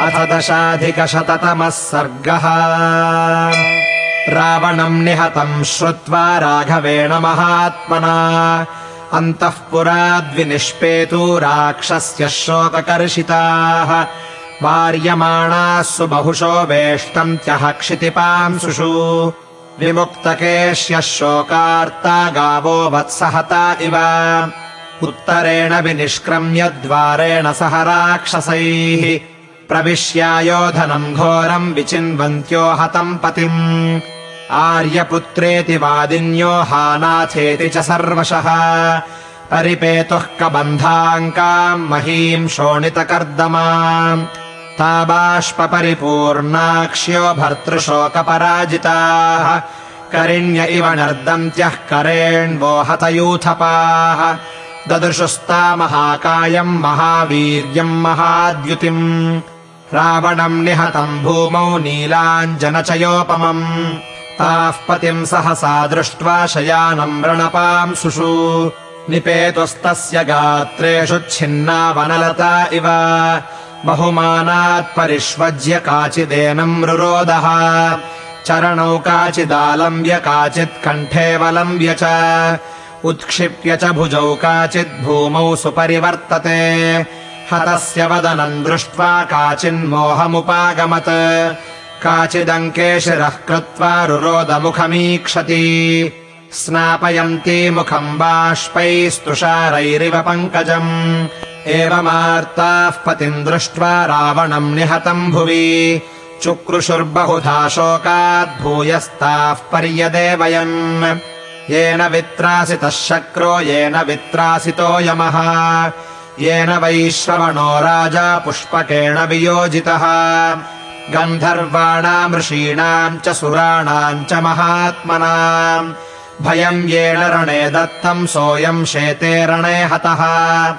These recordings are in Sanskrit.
अथ दशाधिकशततमः सर्गः। रावणम् निहतम् श्रुत्वा राघवेण महात्मना। अन्तःपुराद्विनिष्पेतु राक्षस्य शोककर्षिताः। वार्यमाणाः सुबहुशो वेष्टन्त्यः क्षितिपांसुषु विमुक्तकेश्यः शोकार्ता गावो वत्सहता इव। उत्तरेण विनिष्क्रम्य द्वारेण सह राक्षसैः प्रविश्यायोधनम् घोरम् विचिन्वन्त्यो हतम् पतिम्। आर्यपुत्रेति वादिन्यो हानाथेति च सर्वशः। परिपेतुः कबन्धाङ्काम् महीम् शोणितकर्दमा। ताबाष्परिपूर्णाक्ष्यो भर्तृशोकपराजिताः। करिण्य इव नर्दन्त्यः करेण्वो हतयूथपाः। ददृशुस्ता महाकायम् महावीर्यम् महाद्युतिम् रावणम् निहतम् भूमौ नीलाञ्जनचयोपमम्। ताः पतिम् सहसा दृष्ट्वा शयानम् रणपांसुषु निपेतुस्तस्य गात्रेषु छिन्ना वनलता इव। बहुमानात् परिष्वज्य काचिदेनम् रुरोदः। चरणौ काचिदालम्ब्य काचित्कण्ठेऽवलम्ब्य च। उत्क्षिप्य च भुजौ काचिद्भूमौ सुपरिवर्तते हतस्य वदनम् दृष्ट्वा काचिन्मोहमुपागमत्। काचिदङ्के शिरः कृत्वा रुरोदमुखमीक्षति। स्नापयन्ती मुखम् बाष्पैस्तुषारैरिव पङ्कजम्। एवमार्ताः पतिम् दृष्ट्वा रावणम् निहतम् भुवि। चुक्रुषुर्बहुधा शोकाद्भूयस्ताः पर्यदेवयन् येन वित्रासितः शक्रो येन वित्रासितो यमः येन वैश्रवणो राजा पुष्पकेण वियोजितः। गन्धर्वाणामृषीणाम् च सुराणाम् च महात्मनाम्। भयम् येन रणे दत्तम् सोऽयम् शेते रणे हतः।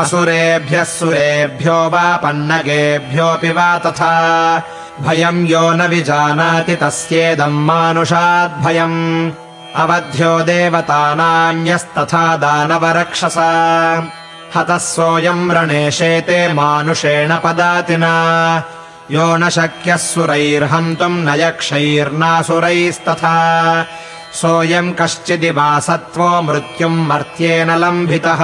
असुरेभ्यः सुरेभ्यो वा पन्नगेभ्योऽपि वा तथा। भयम् यो न विजानाति तस्येदम् मानुषाद्भयम् अवध्यो देवतानान्यस्तथा दानवरक्षसा हतः सोऽयम् रणे शेते मानुषेण पदातिना यो न शक्यः सुरैर्हन्तुम् न यक्षैर्नासुरैस्तथा। सोऽयम् कश्चिदिवासत्वो मृत्युम् मर्त्येन लम्भितः।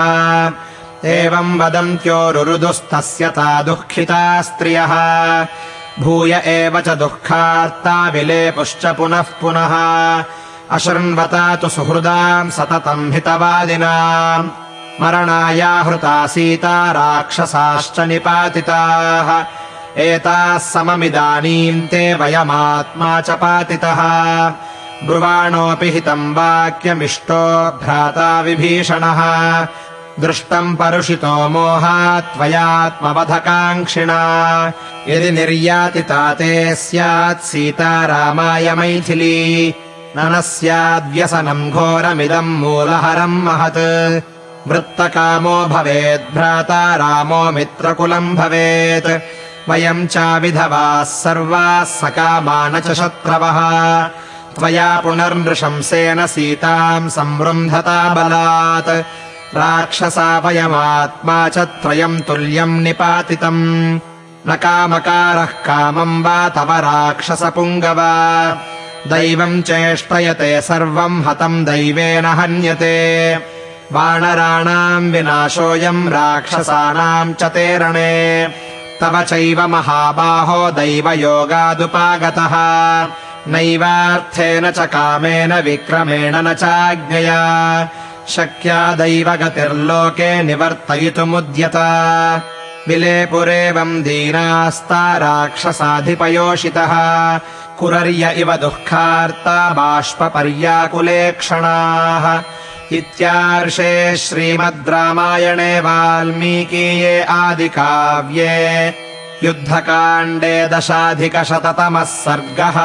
एवम् वदन्त्योरुरुदुस्तस्य ता दुःखिता स्त्रियः। भूय एव च दुःखार्ता विलेपुश्च पुनः पुनः। अशृण्वता तु सुहृदाम् सततम् हितवादिना मरणायाहृता सीता राक्षसाश्च निपातिताः। एताः सममिदानीम् ते वयमात्मा च पातितः। ब्रुवाणोऽपि हितम् वाक्यमिष्टो भ्राता विभीषणः। दृष्टम् परुषितो मोहात् त्वयात्मवधकाङ्क्षिणा। यदि निर्यातिता ते स्यात् सीता रामाय मैथिली। न स्याद्व्यसनम् घोरमिदम् मूलहरम् महत् वृत्तकामो भवेत् भ्राता रामो मित्रकुलम् भवेत्। वयम् चाविधवाः सर्वाः सकामा न च शत्रवः। त्वया पुनर्नृशंसेन सीताम् संवृन्धता बलात्। राक्षसा वयमात्मा च त्रयम् तुल्यम् निपातितम् न कामकारः कामम् वा तव राक्षसपुङ्गव। दैवम् चेष्टयते सर्वम् हतम् दैवेन हन्यते वानराणाम् विनाशोऽयम् राक्षसानाम् च तेरणे तव चैव महाबाहो दैवयोगादुपागतः। नैवार्थेन च कामेन विक्रमेण न चाज्ञया। शक्या दैवगतिर्लोके निवर्तयितुमुद्यत। विलेपुरेवम् दीनास्ता राक्षसाधिपयोषितः। कुरर्य इव दुःखार्ता बाष्पपर्याकुलेक्षणाः इत्यार्षे श्रीमद् रामायणे वाल्मीकीये आदिकाव्ये युद्धकाण्डे दशाधिकशततमः सर्गः